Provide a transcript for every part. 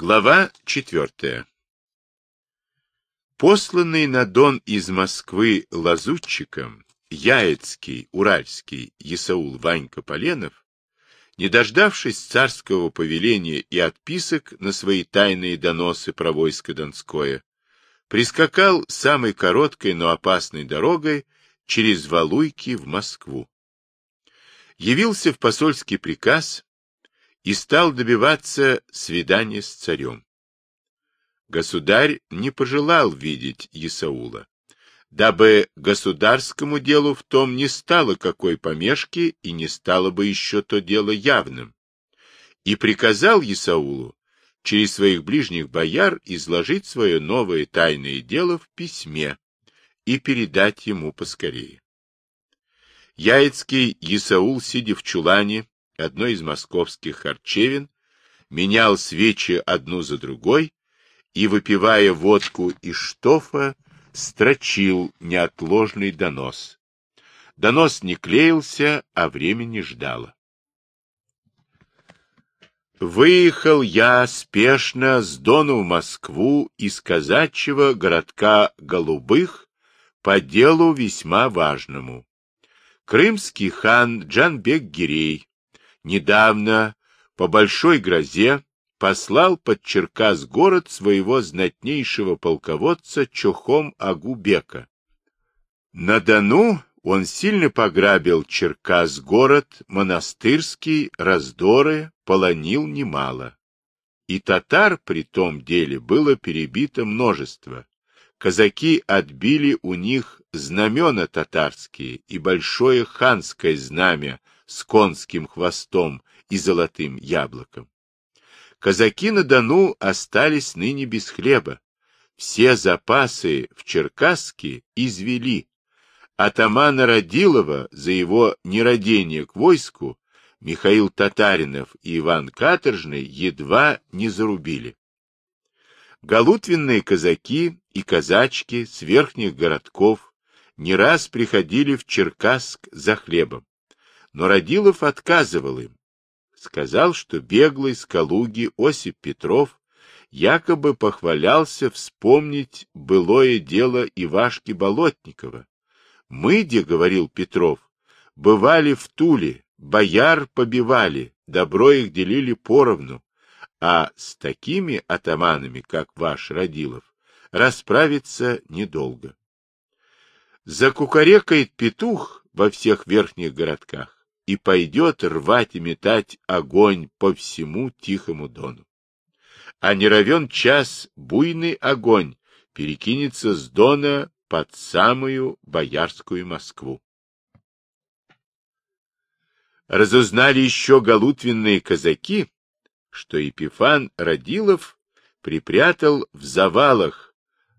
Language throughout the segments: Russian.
Глава четвертая. Посланный на Дон из Москвы лазутчиком Яицкий, Уральский, Исаул Ванька Поленов, не дождавшись царского повеления и отписок на свои тайные доносы про войско Донское, прискакал самой короткой, но опасной дорогой через Валуйки в Москву. Явился в посольский приказ и стал добиваться свидания с царем. Государь не пожелал видеть Исаула, дабы государскому делу в том не стало какой помешки и не стало бы еще то дело явным, и приказал Исаулу через своих ближних бояр изложить свое новое тайное дело в письме и передать ему поскорее. Яицкий Исаул, сидя в чулане, одной из московских харчевин, менял свечи одну за другой и, выпивая водку из штофа, строчил неотложный донос. Донос не клеился, а времени ждало. Выехал я спешно с Дону в Москву из казачьего городка Голубых по делу весьма важному. Крымский хан Джанбек-Гирей недавно по большой грозе послал под Черкас город своего знатнейшего полководца Чохом Агубека. На Дону он сильно пограбил Черкас город, монастырский, раздоры, полонил немало. И татар при том деле было перебито множество. Казаки отбили у них знамена татарские и большое ханское знамя с конским хвостом и золотым яблоком. Казаки на Дону остались ныне без хлеба. Все запасы в Черкасске извели. Атамана Радилова за его нерадение к войску Михаил Татаринов и Иван Каторжный едва не зарубили. Галутвенные казаки и казачки с верхних городков не раз приходили в Черкасск за хлебом, но Радилов отказывал им, сказал, что беглый с Калуги Осип Петров якобы похвалялся вспомнить былое дело Ивашки Болотникова. Мы, где, говорил Петров, бывали в Туле, бояр побивали, добро их делили поровну, а с такими атаманами, как ваш Радилов, расправиться недолго. Закукарекает петух во всех верхних городках и пойдет рвать и метать огонь по всему Тихому Дону. А не равен час буйный огонь перекинется с Дона под самую Боярскую Москву. Разузнали еще галутвенные казаки, что Епифан Радилов припрятал в завалах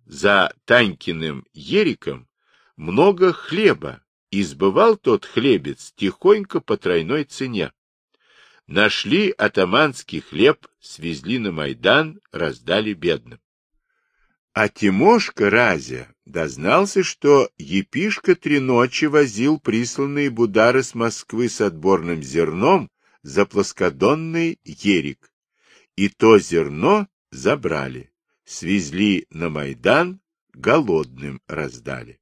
за Танькиным ериком много хлеба и сбывал тот хлебец тихонько по тройной цене. Нашли атаманский хлеб, свезли на Майдан, раздали бедным. А Тимошка Разя дознался, что епишка три ночи возил присланные будары с Москвы с отборным зерном за плоскодонный ерик. И то зерно забрали, свезли на Майдан, голодным раздали.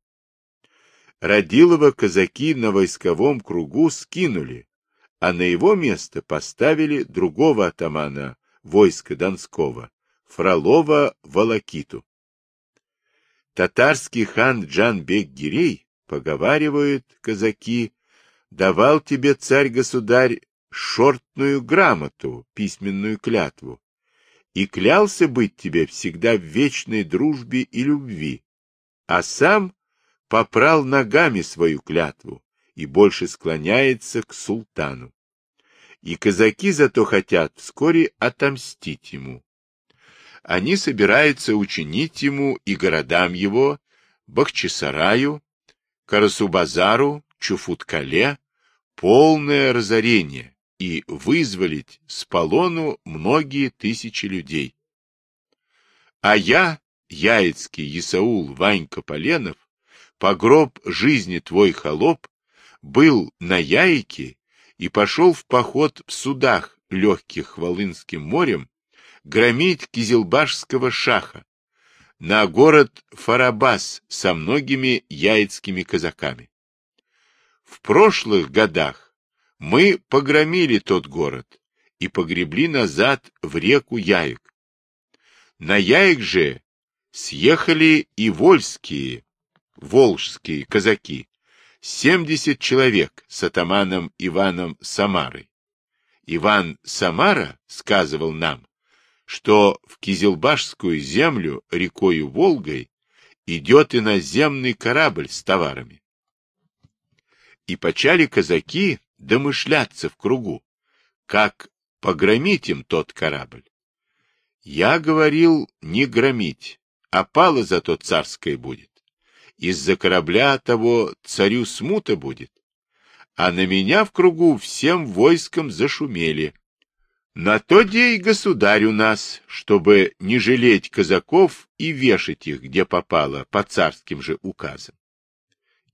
Радилова казаки на войсковом кругу скинули, а на его место поставили другого атамана войска Донского, Фролова Волокиту. Татарский хан Джанбек-Гирей, поговаривают казаки, давал тебе царь-государь шортную грамоту, письменную клятву, и клялся быть тебе всегда в вечной дружбе и любви, а сам попрал ногами свою клятву и больше склоняется к султану. И казаки зато хотят вскоре отомстить ему. Они собираются учинить ему и городам его, Бахчисараю, Карасубазару, Чуфуткале, полное разорение и вызволить с полону многие тысячи людей. А я, Яицкий Исаул Ванька Поленов, погроб жизни твой холоп, был на Яйке и пошел в поход в судах легких Волынским морем, громить Кизилбашского шаха, на город Фарабас со многими яицкими казаками. В прошлых годах мы погромили тот город и погребли назад в реку Яек. На Яек же съехали и вольские, волжские казаки, семьдесят человек с атаманом Иваном Самарой. Иван Самара сказывал нам, что в Кизилбашскую землю рекою Волгой идет иноземный корабль с товарами. И почали казаки домышляться в кругу, как погромить им тот корабль. Я говорил не громить, а пало зато царское будет. Из-за корабля того царю смута будет. А на меня в кругу всем войском зашумели, на то дей государь у нас, чтобы не жалеть казаков и вешать их, где попало, по царским же указам.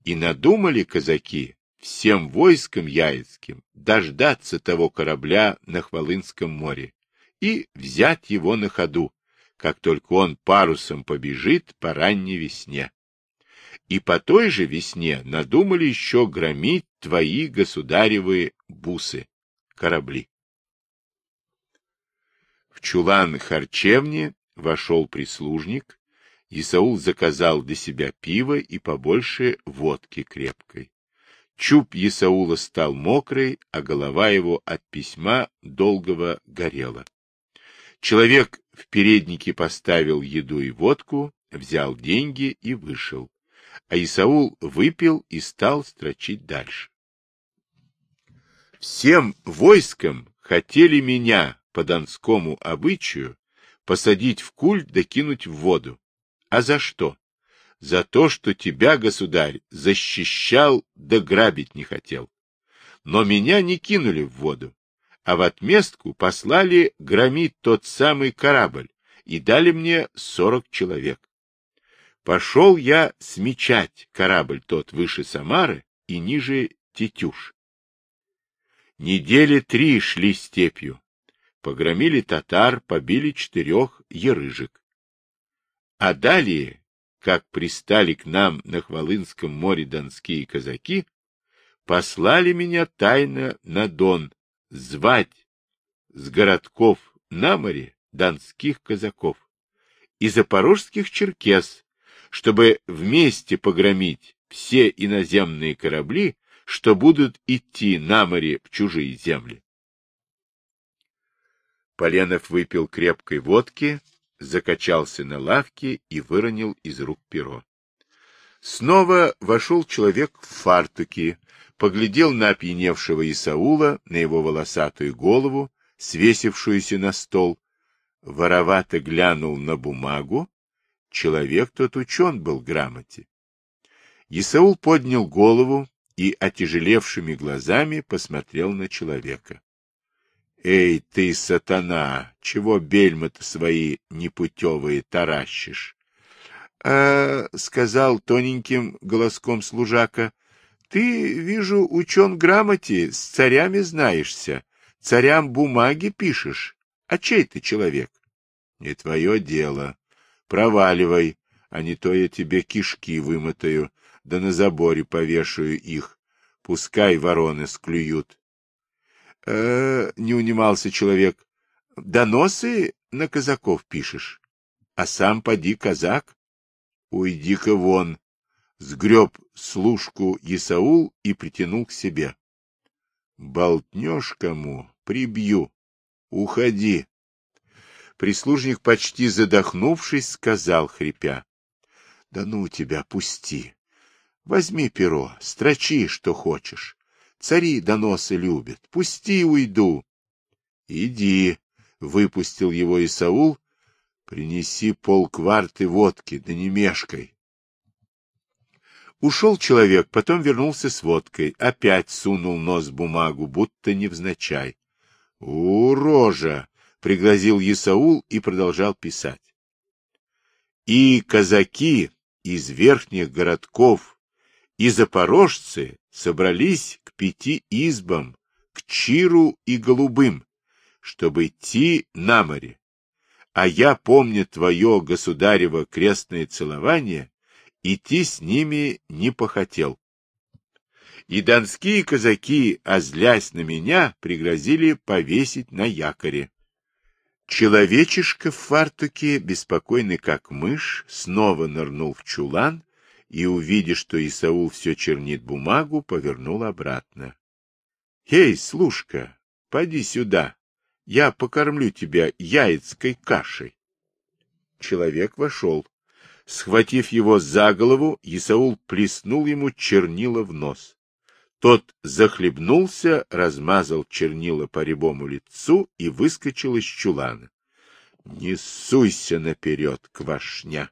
И надумали казаки всем войском яицким дождаться того корабля на Хвалынском море и взять его на ходу, как только он парусом побежит по ранней весне. И по той же весне надумали еще громить твои государевы бусы, корабли. В чулан харчевни вошел прислужник, и Саул заказал для себя пиво и побольше водки крепкой. Чуб Исаула стал мокрый, а голова его от письма долгого горела. Человек в переднике поставил еду и водку, взял деньги и вышел. А Исаул выпил и стал строчить дальше. Всем войском хотели меня, по донскому обычаю посадить в куль да кинуть в воду. А за что? За то, что тебя, государь, защищал да грабить не хотел. Но меня не кинули в воду, а в отместку послали громить тот самый корабль и дали мне сорок человек. Пошел я смечать корабль тот выше Самары и ниже Тетюш. Недели три шли степью, погромили татар, побили четырех ерыжек. А далее, как пристали к нам на Хвалынском море донские казаки, послали меня тайно на Дон звать с городков на море донских казаков и запорожских черкес, чтобы вместе погромить все иноземные корабли, что будут идти на море в чужие земли. Поленов выпил крепкой водки, закачался на лавке и выронил из рук перо. Снова вошел человек в фартуке, поглядел на опьяневшего Исаула, на его волосатую голову, свесившуюся на стол, воровато глянул на бумагу. Человек тот учен был грамоте. Исаул поднял голову и отяжелевшими глазами посмотрел на человека. Эй, ты, сатана, чего бельма-то свои непутевые таращишь? А, — сказал тоненьким голоском служака, — ты, вижу, учен грамоте, с царями знаешься, царям бумаги пишешь. А чей ты человек? — Не твое дело. Проваливай, а не то я тебе кишки вымотаю, да на заборе повешаю их. Пускай вороны склюют э, не унимался человек, — доносы на казаков пишешь, а сам поди казак. Уйди-ка вон, сгреб служку Исаул и притянул к себе. Болтнешь кому, прибью. Уходи. Прислужник, почти задохнувшись, сказал, хрипя. — Да ну тебя, пусти. Возьми перо, строчи, что хочешь. Цари доносы любят. Пусти, уйду. Иди, выпустил его Исаул. Принеси полкварты водки, да не мешкай. Ушел человек, потом вернулся с водкой, опять сунул нос в бумагу, будто невзначай. — У, рожа! — пригрозил Исаул и продолжал писать. И казаки из верхних городков, и запорожцы собрались к пяти избам, к Чиру и Голубым, чтобы идти на море. а я, помня твое государево крестное целование, идти с ними не похотел. И донские казаки, озлясь на меня, пригрозили повесить на якоре. Человечишка в фартуке, беспокойный как мышь, снова нырнул в чулан и, увидя, что Исаул все чернит бумагу, повернул обратно. — Эй, слушка, поди сюда, я покормлю тебя яицкой кашей. Человек вошел. Схватив его за голову, Исаул плеснул ему чернила в нос. Тот захлебнулся, размазал чернила по рябому лицу и выскочил из чулана. — Не суйся наперед, квашня!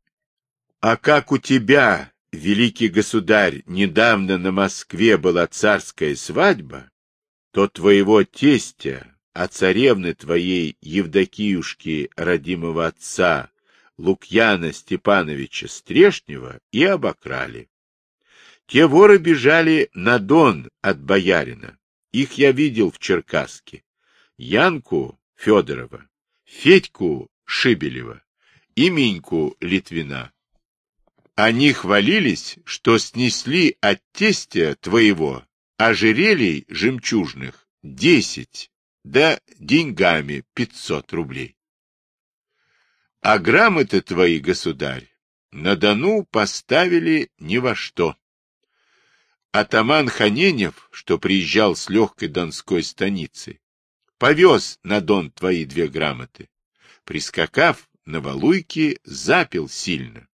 — А как у тебя, великий государь, недавно на Москве была царская свадьба, то твоего тестя, а царевны твоей Евдокиюшки, родимого отца, Лукьяна Степановича Стрешнева, и обокрали. Те воры бежали на Дон от боярина. Их я видел в Черкасске. Янку Федорова, Федьку Шибелева и Миньку Литвина. Они хвалились, что снесли от тестя твоего ожерелий жемчужных десять, да деньгами пятьсот рублей. А грамоты твои, государь, на Дону поставили ни во что. Атаман Ханенев, что приезжал с легкой донской станицы, повез на Дон твои две грамоты. Прискакав на Валуйке, запил сильно.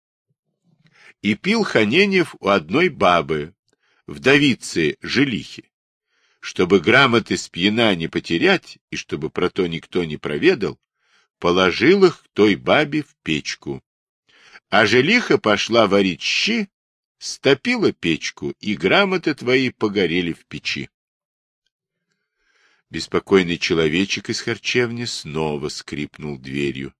И пил Ханенев у одной бабы, вдовицы Жилихи. Чтобы грамоты с пьяна не потерять, и чтобы про то никто не проведал, положил их той бабе в печку. А Жилиха пошла варить щи стопила печку, и грамоты твои погорели в печи. Беспокойный человечек из харчевни снова скрипнул дверью.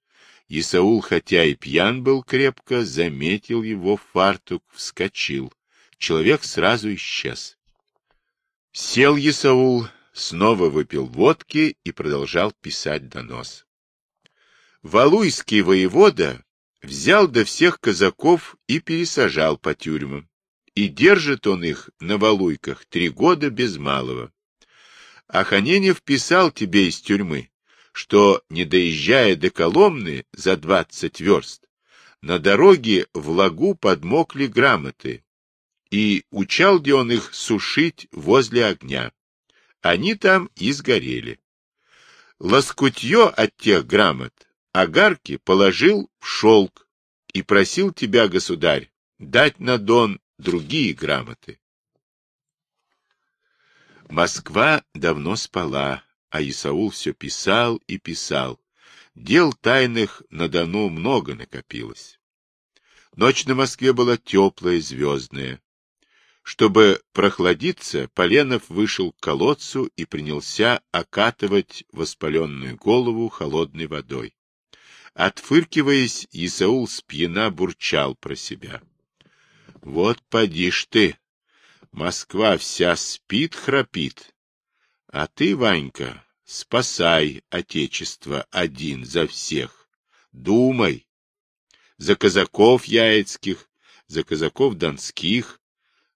Исаул, хотя и пьян был крепко, заметил его фартук, вскочил. Человек сразу исчез. Сел Исаул, снова выпил водки и продолжал писать донос. Валуйский воевода взял до всех казаков и пересажал по тюрьмам. И держит он их на валуйках три года без малого. А Ханенев писал тебе из тюрьмы, что, не доезжая до Коломны за двадцать верст, на дороге в лагу подмокли грамоты, и учал где он их сушить возле огня. Они там и сгорели. Лоскутье от тех грамот огарки положил в шелк и просил тебя, государь, дать на Дон другие грамоты. Москва давно спала, а Исаул все писал и писал. Дел тайных на Дону много накопилось. Ночь на Москве была теплая, звездная. Чтобы прохладиться, Поленов вышел к колодцу и принялся окатывать воспаленную голову холодной водой. Отфыркиваясь, Исаул спьяна бурчал про себя. Вот поди ж ты, Москва вся спит, храпит. А ты, Ванька, спасай Отечество один за всех. Думай. За казаков яицких, за казаков донских,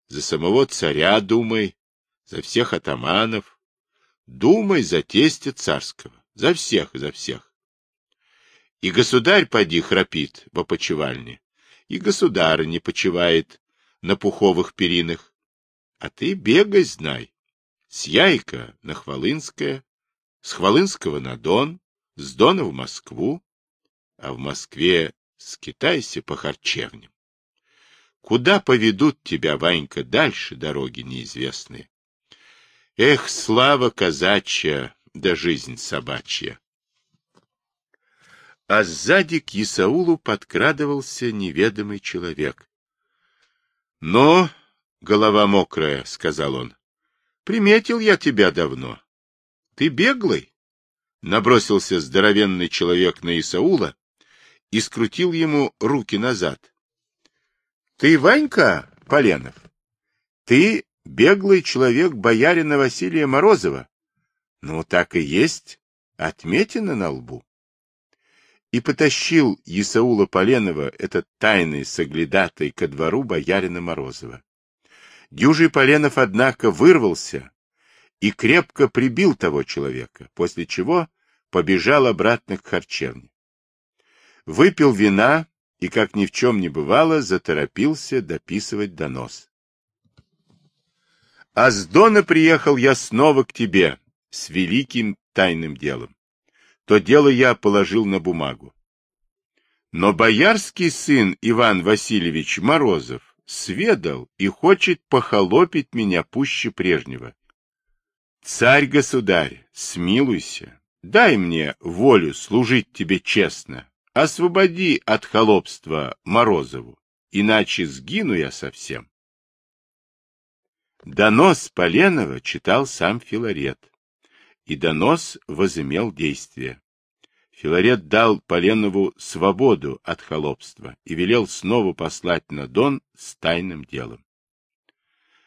за самого царя думай, за всех атаманов. Думай за тестя царского, за всех, за всех. И государь поди храпит в опочивальне, и государь не почивает на пуховых перинах. А ты бегай, знай. С Яйка на Хвалынское, с Хвалынского на Дон, с Дона в Москву, а в Москве скитайся по харчевням. Куда поведут тебя, Ванька, дальше дороги неизвестные? Эх, слава казачья, да жизнь собачья! А сзади к Исаулу подкрадывался неведомый человек. — Но, голова мокрая, — сказал он, — приметил я тебя давно. Ты беглый? Набросился здоровенный человек на Исаула и скрутил ему руки назад. — Ты Ванька, Поленов? Ты беглый человек боярина Василия Морозова? Ну, так и есть, отметина на лбу. И потащил Исаула Поленова, этот тайный соглядатой, ко двору боярина Морозова. Дюжий Поленов, однако, вырвался и крепко прибил того человека, после чего побежал обратно к харчевне. Выпил вина и, как ни в чем не бывало, заторопился дописывать донос. А с Дона приехал я снова к тебе с великим тайным делом. То дело я положил на бумагу. Но боярский сын Иван Васильевич Морозов сведал и хочет похолопить меня пуще прежнего. Царь-государь, смилуйся, дай мне волю служить тебе честно, освободи от холопства Морозову, иначе сгину я совсем. Донос Поленова читал сам Филарет, и донос возымел действие. Филарет дал Поленову свободу от холопства и велел снова послать на Дон с тайным делом.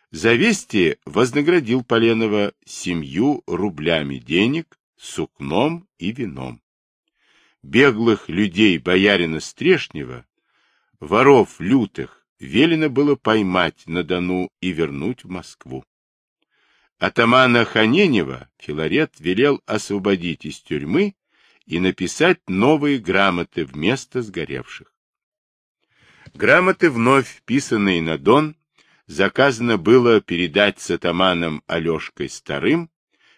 За вести вознаградил Поленова семью рублями денег, сукном и вином. Беглых людей боярина Стрешнева, воров лютых, велено было поймать на Дону и вернуть в Москву. Атамана Ханенева Филарет велел освободить из тюрьмы и написать новые грамоты вместо сгоревших. Грамоты, вновь писанные на Дон, заказано было передать с атаманом Алешкой Старым,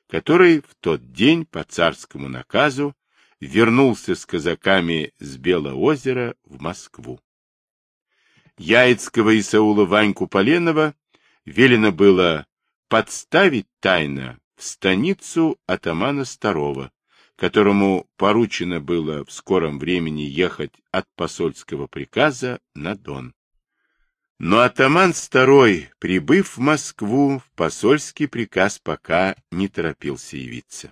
который в тот день по царскому наказу вернулся с казаками с Белоозера в Москву. Яицкого Исаула Ваньку Поленова велено было подставить тайно в станицу атамана Старого, которому поручено было в скором времени ехать от посольского приказа на Дон. Но атаман Старой, прибыв в Москву, в посольский приказ пока не торопился явиться.